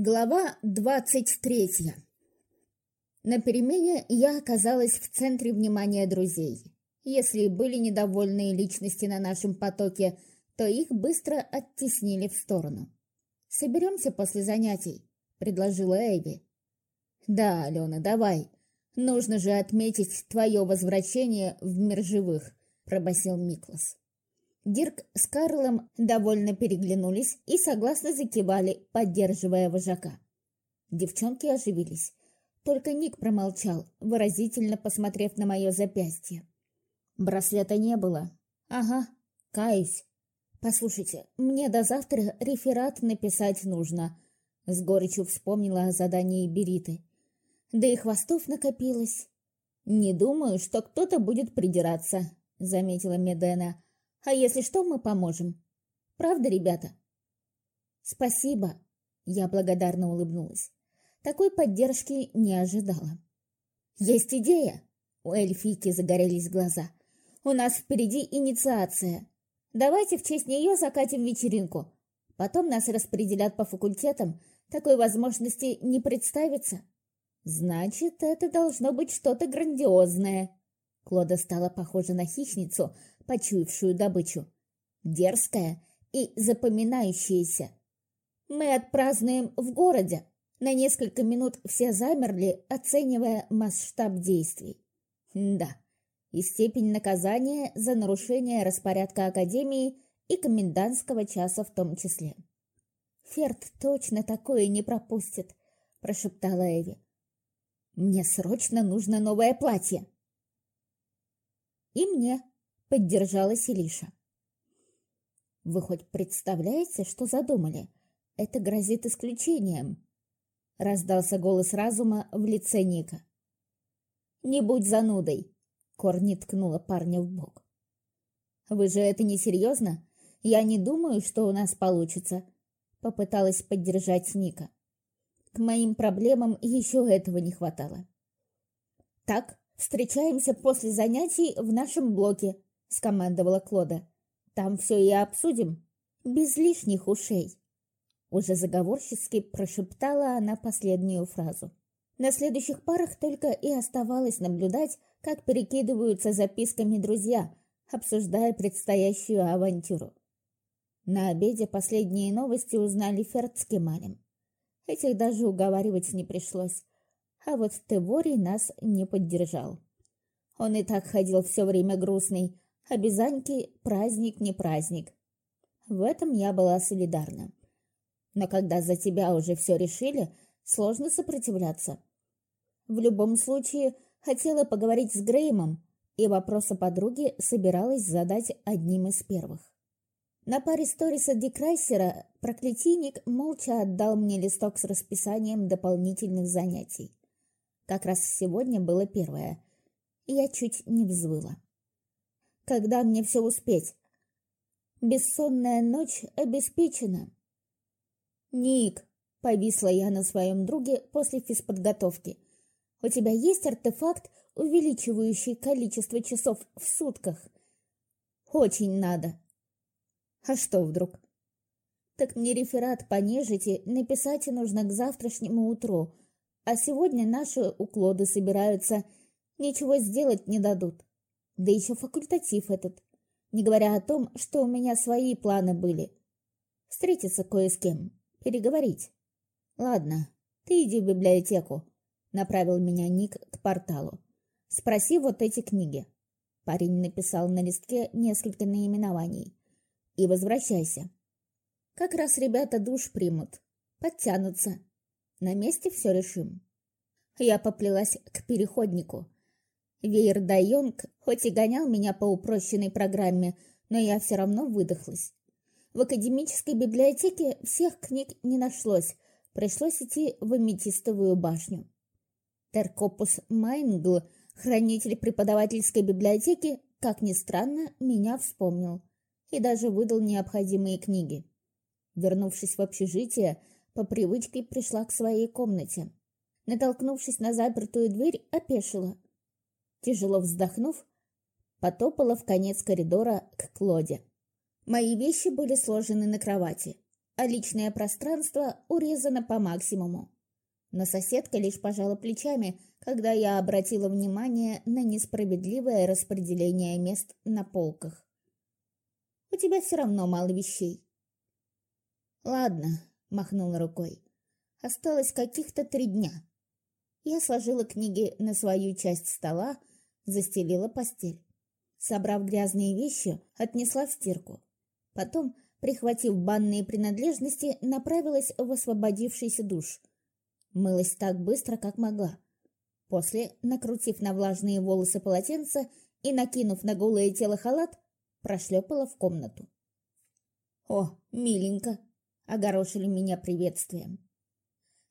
Глава двадцать третья. На перемене я оказалась в центре внимания друзей. Если были недовольные личности на нашем потоке, то их быстро оттеснили в сторону. «Соберемся после занятий», — предложила Эйви. «Да, Алена, давай. Нужно же отметить твое возвращение в мир живых», — пробасил Миклас. Дирк с Карлом довольно переглянулись и согласно закивали, поддерживая вожака. Девчонки оживились. Только Ник промолчал, выразительно посмотрев на мое запястье. Браслета не было. Ага, каюсь. Послушайте, мне до завтра реферат написать нужно. С горечью вспомнила о задании Бериты. Да и хвостов накопилось. Не думаю, что кто-то будет придираться, заметила Медена. А если что, мы поможем. Правда, ребята? Спасибо. Я благодарно улыбнулась. Такой поддержки не ожидала. Есть идея. У эльфийки загорелись глаза. У нас впереди инициация. Давайте в честь нее закатим вечеринку. Потом нас распределят по факультетам. Такой возможности не представится. Значит, это должно быть что-то грандиозное. Клода стала похожа на хищницу, почуявшую добычу. Дерзкая и запоминающаяся. Мы отпразднуем в городе. На несколько минут все замерли, оценивая масштаб действий. Да, и степень наказания за нарушение распорядка Академии и комендантского часа в том числе. «Ферд точно такое не пропустит», — прошептала Эви. «Мне срочно нужно новое платье». «И мне», — поддержала Селиша. «Вы хоть представляете, что задумали? Это грозит исключением», — раздался голос разума в лице Ника. «Не будь занудой», — Корни ткнула парня в бок. «Вы же это не серьезно? Я не думаю, что у нас получится», — попыталась поддержать Ника. К моим проблемам еще этого не хватало. «Так, встречаемся после занятий в нашем блоке», — скомандовала Клода. «Там все и обсудим. Без лишних ушей». Уже заговорчески прошептала она последнюю фразу. На следующих парах только и оставалось наблюдать, как перекидываются записками друзья, обсуждая предстоящую авантюру. На обеде последние новости узнали Ферд с Кемалем. Этих даже уговаривать не пришлось. А вот Теворий нас не поддержал. Он и так ходил все время грустный, без Аньки праздник не праздник. В этом я была солидарна. Но когда за тебя уже все решили, сложно сопротивляться. В любом случае, хотела поговорить с Греймом, и вопрос о подруге собиралась задать одним из первых. На паре сториса Дикрайсера проклятийник молча отдал мне листок с расписанием дополнительных занятий. Как раз сегодня было первое. Я чуть не взвыла. Когда мне все успеть? Бессонная ночь обеспечена. Ник, повисла я на своем друге после физподготовки. У тебя есть артефакт, увеличивающий количество часов в сутках? Очень надо. А что вдруг? Так мне реферат по нежити написать нужно к завтрашнему утру, а сегодня наши уклоды собираются, ничего сделать не дадут. Да еще факультатив этот. Не говоря о том, что у меня свои планы были. Встретиться кое с кем, переговорить. Ладно, ты иди в библиотеку, направил меня Ник к порталу. Спроси вот эти книги. Парень написал на листке несколько наименований. И возвращайся. Как раз ребята душ примут, подтянутся. На месте все решим. Я поплелась к переходнику. Веер Дайонг хоть и гонял меня по упрощенной программе, но я все равно выдохлась. В академической библиотеке всех книг не нашлось, пришлось идти в аметистовую башню. Теркопус Майнгл, хранитель преподавательской библиотеки, как ни странно, меня вспомнил и даже выдал необходимые книги. Вернувшись в общежитие, по привычке пришла к своей комнате. Натолкнувшись на запертую дверь, опешила – Тяжело вздохнув, потопала в конец коридора к Клоде. Мои вещи были сложены на кровати. а личное пространство урезано по максимуму. Но соседка лишь пожала плечами, когда я обратила внимание на несправедливое распределение мест на полках. «У тебя все равно мало вещей». «Ладно», — махнула рукой. «Осталось каких-то три дня». Я сложила книги на свою часть стола, застелила постель. Собрав грязные вещи, отнесла в стирку. Потом, прихватив банные принадлежности, направилась в освободившийся душ. Мылась так быстро, как могла. После, накрутив на влажные волосы полотенце и накинув на голое тело халат, прошлепала в комнату. «О, миленько!» — огорошили меня приветствием.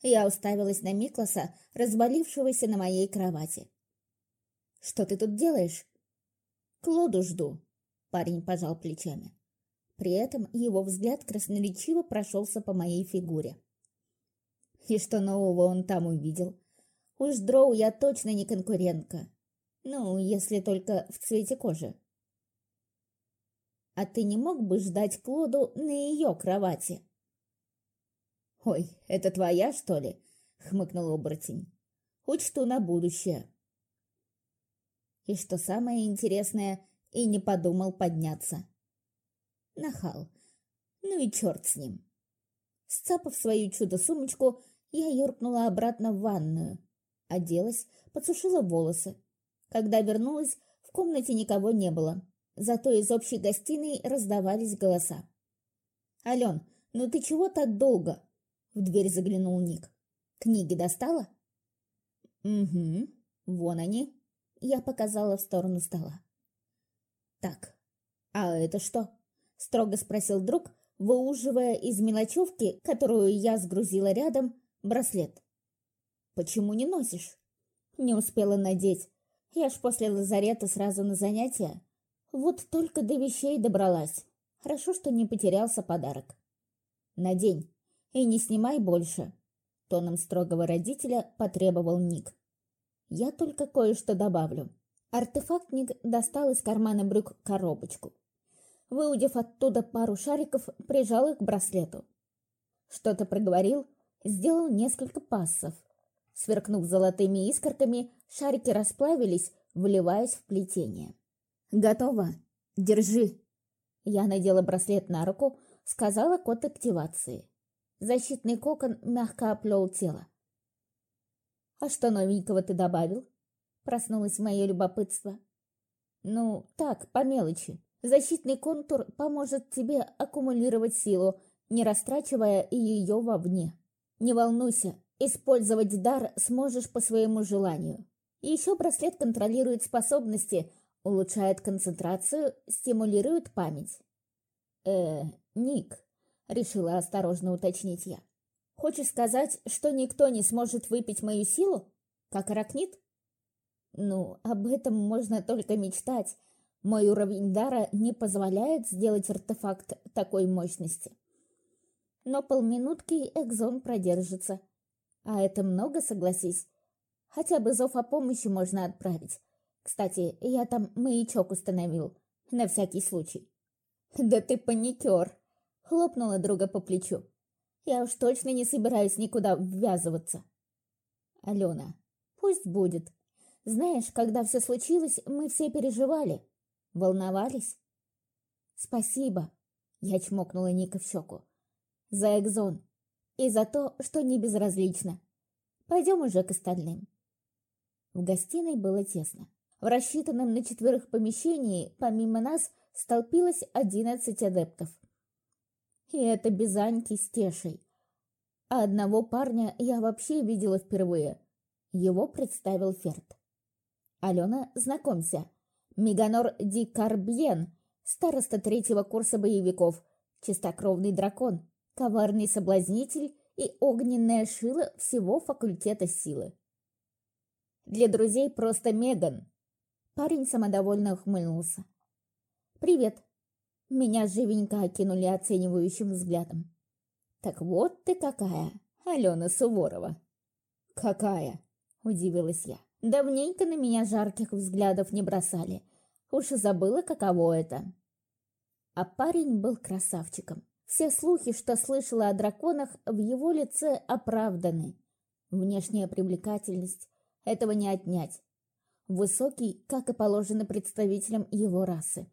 Я уставилась на Миклоса, развалившегося на моей кровати. «Что ты тут делаешь?» «Клоду жду», — парень пожал плечами. При этом его взгляд красноречиво прошелся по моей фигуре. И что нового он там увидел? Уж дроу я точно не конкурентка. Ну, если только в цвете кожи. А ты не мог бы ждать Клоду на ее кровати? «Ой, это твоя, что ли?» — хмыкнул оборотень. «Учту на будущее». И что самое интересное, и не подумал подняться. Нахал. Ну и черт с ним. Сцапав свою чудо-сумочку, я юркнула обратно в ванную. Оделась, подсушила волосы. Когда вернулась, в комнате никого не было. Зато из общей гостиной раздавались голоса. «Ален, ну ты чего так долго?» В дверь заглянул Ник. «Книги достала?» «Угу, вон они», я показала в сторону стола. «Так, а это что?» — строго спросил друг, выуживая из мелочевки, которую я сгрузила рядом, браслет. «Почему не носишь?» «Не успела надеть. Я ж после лазарета сразу на занятия. Вот только до вещей добралась. Хорошо, что не потерялся подарок. Надень и не снимай больше», — тоном строгого родителя потребовал Ник. Я только кое-что добавлю. Артефактник достал из кармана брюк коробочку. Выудив оттуда пару шариков, прижал их к браслету. Что-то проговорил, сделал несколько пассов. Сверкнув золотыми искорками, шарики расплавились, вливаясь в плетение. «Готово. Держи!» Я надела браслет на руку, сказала код активации. Защитный кокон мягко оплел тело. «А что новенького ты добавил?» Проснулось мое любопытство. «Ну, так, по мелочи. Защитный контур поможет тебе аккумулировать силу, не растрачивая ее вовне. Не волнуйся, использовать дар сможешь по своему желанию. Еще браслет контролирует способности, улучшает концентрацию, стимулирует память». «Э, Ник», — решила осторожно уточнить я. Хочешь сказать, что никто не сможет выпить мою силу? Как аракнит? Ну, об этом можно только мечтать. Мой уровень дара не позволяет сделать артефакт такой мощности. Но полминутки экзон продержится. А это много, согласись. Хотя бы зов о помощи можно отправить. Кстати, я там маячок установил. На всякий случай. Да ты паникер. Хлопнула друга по плечу. Я уж точно не собираюсь никуда ввязываться. Алена, пусть будет. Знаешь, когда все случилось, мы все переживали. Волновались. Спасибо. Я чмокнула Ника в щеку. За экзон. И за то, что не безразлично. Пойдем уже к остальным. В гостиной было тесно. В рассчитанном на четверых помещении, помимо нас, столпилось одиннадцать адептов. И это без Аньки с Тешей. А одного парня я вообще видела впервые. Его представил Ферд. «Алена, знакомься. Меганор Ди Карбьен, староста третьего курса боевиков, чистокровный дракон, коварный соблазнитель и огненная шила всего факультета силы. Для друзей просто Меган. Парень самодовольно ухмыльнулся. «Привет. Меня живенько окинули оценивающим взглядом. «Так вот ты какая, Алена Суворова!» «Какая?» – удивилась я. «Давненько на меня жарких взглядов не бросали. Уж и забыла, каково это». А парень был красавчиком. Все слухи, что слышала о драконах, в его лице оправданы. Внешняя привлекательность – этого не отнять. Высокий, как и положено представителям его расы.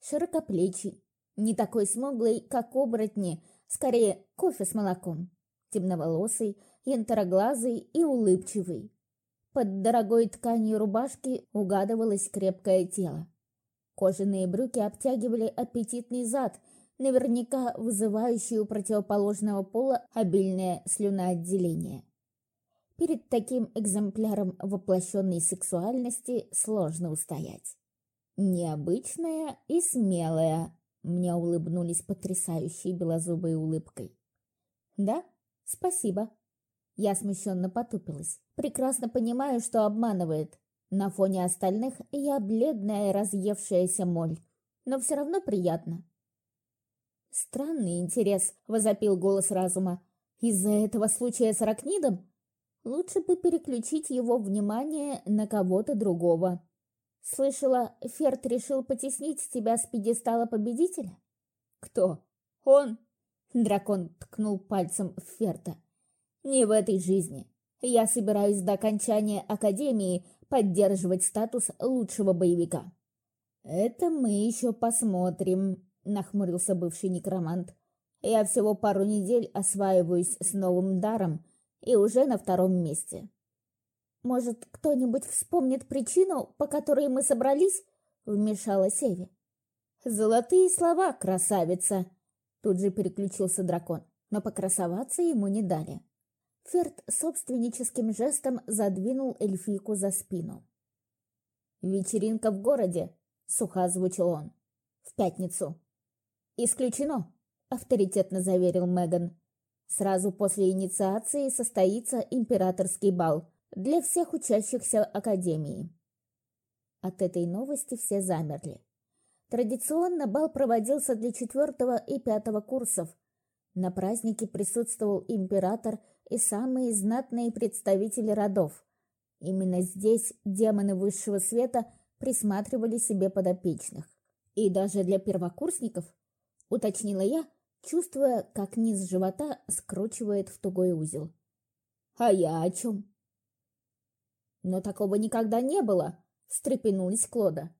Широкоплечий, не такой смуглый, как оборотни, скорее кофе с молоком. Темноволосый, янтароглазый и улыбчивый. Под дорогой тканью рубашки угадывалось крепкое тело. Кожаные брюки обтягивали аппетитный зад, наверняка вызывающий у противоположного пола обильное слюноотделение. Перед таким экземпляром воплощенной сексуальности сложно устоять. Необычная и смелая, мне улыбнулись потрясающей белозубой улыбкой. Да, спасибо. Я смущенно потупилась. Прекрасно понимаю, что обманывает. На фоне остальных я бледная разъевшаяся моль. Но все равно приятно. «Странный интерес», — возопил голос разума. «Из-за этого случая с Аракнидом? Лучше бы переключить его внимание на кого-то другого. Слышала, Ферд решил потеснить тебя с пьедестала победителя?» «Кто? Он?» Дракон ткнул пальцем в Ферта. «Не в этой жизни. Я собираюсь до окончания Академии поддерживать статус лучшего боевика». «Это мы еще посмотрим», нахмурился бывший некромант. Я всего пару недель осваиваюсь с новым даром и уже на втором месте. Может, кто-нибудь вспомнит причину, по которой мы собрались? Вмешалась Эви. Золотые слова, красавица! Тут же переключился дракон, но покрасоваться ему не дали. Ферд собственническим жестом задвинул эльфийку за спину. «Вечеринка в городе», — сухо озвучил он. «В пятницу». «Исключено», — авторитетно заверил Меган. «Сразу после инициации состоится императорский бал для всех учащихся Академии». От этой новости все замерли. Традиционно бал проводился для четвертого и пятого курсов. На празднике присутствовал император и самые знатные представители родов. Именно здесь демоны высшего света присматривали себе подопечных. И даже для первокурсников — уточнила я, чувствуя, как низ живота скручивает в тугой узел. «А я о чем?» «Но такого никогда не было!» — встрепенулась Клода.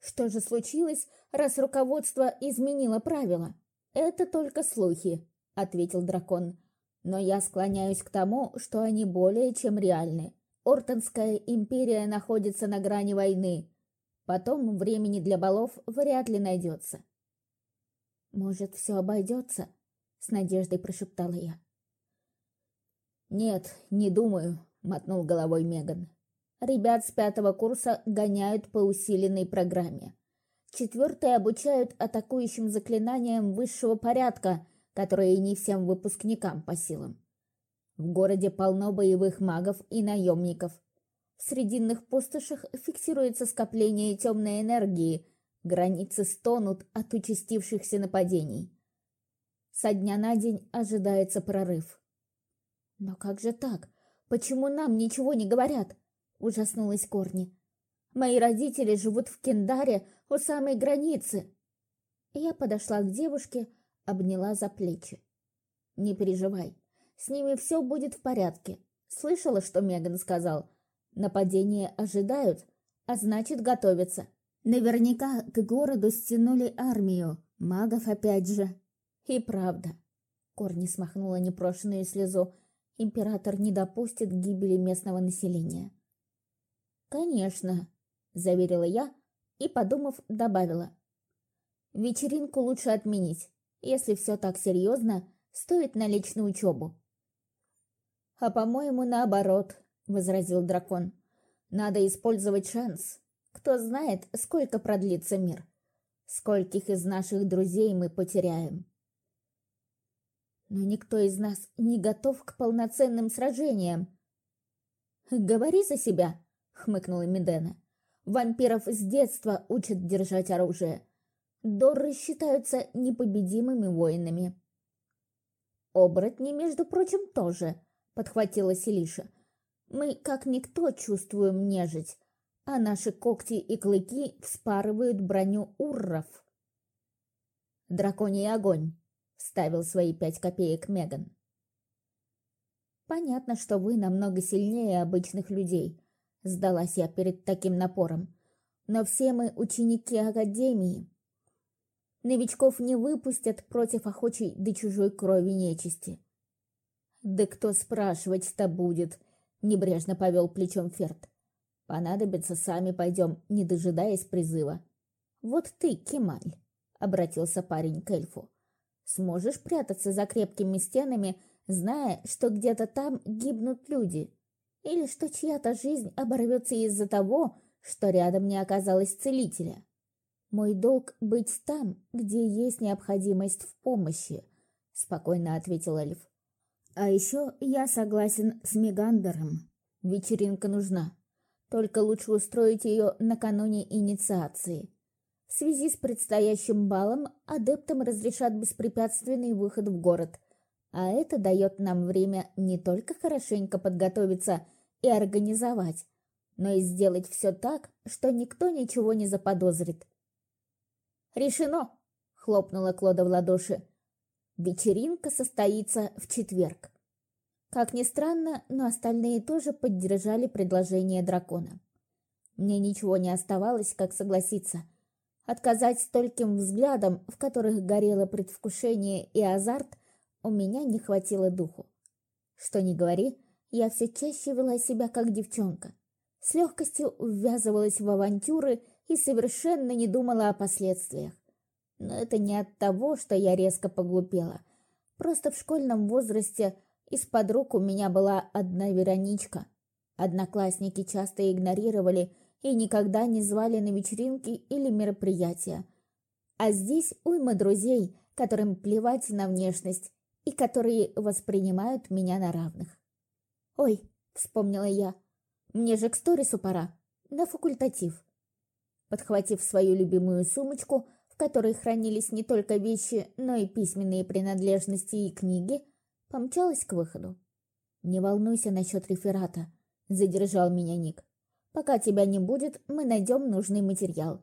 «Что же случилось, раз руководство изменило правила?» «Это только слухи», — ответил дракон. «Но я склоняюсь к тому, что они более чем реальны. Ортонская империя находится на грани войны. Потом времени для балов вряд ли найдется. «Может, все обойдется?» — с надеждой прошептала я. «Нет, не думаю», — мотнул головой Меган. «Ребят с пятого курса гоняют по усиленной программе. Четвертые обучают атакующим заклинаниям высшего порядка, которые не всем выпускникам по силам. В городе полно боевых магов и наемников. В срединных пустошах фиксируется скопление темной энергии, Границы стонут от участившихся нападений. Со дня на день ожидается прорыв. «Но как же так? Почему нам ничего не говорят?» – ужаснулась Корни. «Мои родители живут в Кендаре у самой границы». Я подошла к девушке, обняла за плечи. «Не переживай, с ними все будет в порядке. Слышала, что Меган сказал? Нападение ожидают, а значит, готовятся. Наверняка к городу стянули армию, магов опять же. И правда. Корни смахнула непрошенную слезу. Император не допустит гибели местного населения. «Конечно», — заверила я и, подумав, добавила. «Вечеринку лучше отменить. Если все так серьезно, стоит налечь на учебу». «А, по-моему, наоборот», — возразил дракон. «Надо использовать шанс. Кто знает, сколько продлится мир. Скольких из наших друзей мы потеряем. Но никто из нас не готов к полноценным сражениям. «Говори за себя», — хмыкнула Медена. «Вампиров с детства учат держать оружие. Дорры считаются непобедимыми воинами». «Оборотни, между прочим, тоже», — подхватила Селиша. «Мы, как никто, чувствуем нежить а наши когти и клыки вспарывают броню урров. «Драконий огонь», — вставил свои пять копеек Меган. «Понятно, что вы намного сильнее обычных людей», — сдалась я перед таким напором. «Но все мы ученики Академии. Новичков не выпустят против охочей до чужой крови нечисти». «Да кто спрашивать-то будет?» — небрежно повел плечом Ферд. «Понадобится, сами пойдем, не дожидаясь призыва». «Вот ты, Кемаль», — обратился парень к эльфу. «Сможешь прятаться за крепкими стенами, — зная, что где-то там гибнут люди, или что чья-то жизнь оборвется из-за того, что рядом не оказалось целителя. Мой долг быть там, где есть необходимость в помощи, спокойно ответил Эльф. А еще я согласен с Мегандером. Вечеринка нужна. Только лучше устроить ее накануне инициации. В связи с предстоящим балом адептам разрешат беспрепятственный выход в город – а это дает нам время не только хорошенько подготовиться и организовать, но и сделать все так, что никто ничего не заподозрит. «Решено!» — хлопнула Клода в ладоши. «Вечеринка состоится в четверг». Как ни странно, но остальные тоже поддержали предложение дракона. Мне ничего не оставалось, как согласиться. Отказать стольким взглядам, в которых горело предвкушение и азарт, у меня не хватило духу. Что ни говори, я все чаще вела себя как девчонка. С легкостью ввязывалась в авантюры и совершенно не думала о последствиях. Но это не от того, что я резко поглупела. Просто в школьном возрасте из подруг у меня была одна Вероничка. Одноклассники часто игнорировали и никогда не звали на вечеринки или мероприятия. А здесь уйма друзей, которым плевать на внешность и которые воспринимают меня на равных. «Ой», — вспомнила я, — «мне же к сторису пора, на факультатив». Подхватив свою любимую сумочку, в которой хранились не только вещи, но и письменные принадлежности и книги, помчалась к выходу. «Не волнуйся насчет реферата», — задержал меня Ник. «Пока тебя не будет, мы найдем нужный материал.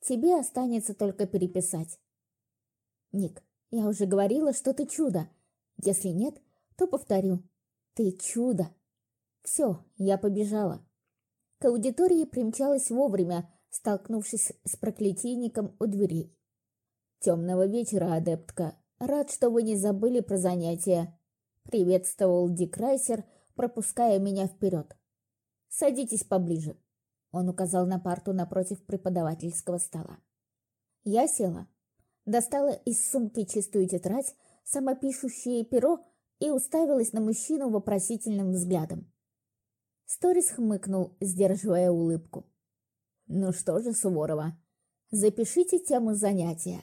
Тебе останется только переписать». «Ник, я уже говорила, что ты чудо. Если нет, то повторю. Ты чудо. Все, я побежала. К аудитории примчалась вовремя, столкнувшись с проклятийником у дверей. «Темного вечера, адептка. Рад, что вы не забыли про занятия», — приветствовал Дик Райсер, пропуская меня вперед. «Садитесь поближе», — он указал на парту напротив преподавательского стола. Я села достала из сумки чистую тетрадь, самопишущее перо и уставилась на мужчину вопросительным взглядом. Сторис хмыкнул, сдерживая улыбку. «Ну что же, Суворова, запишите тему занятия.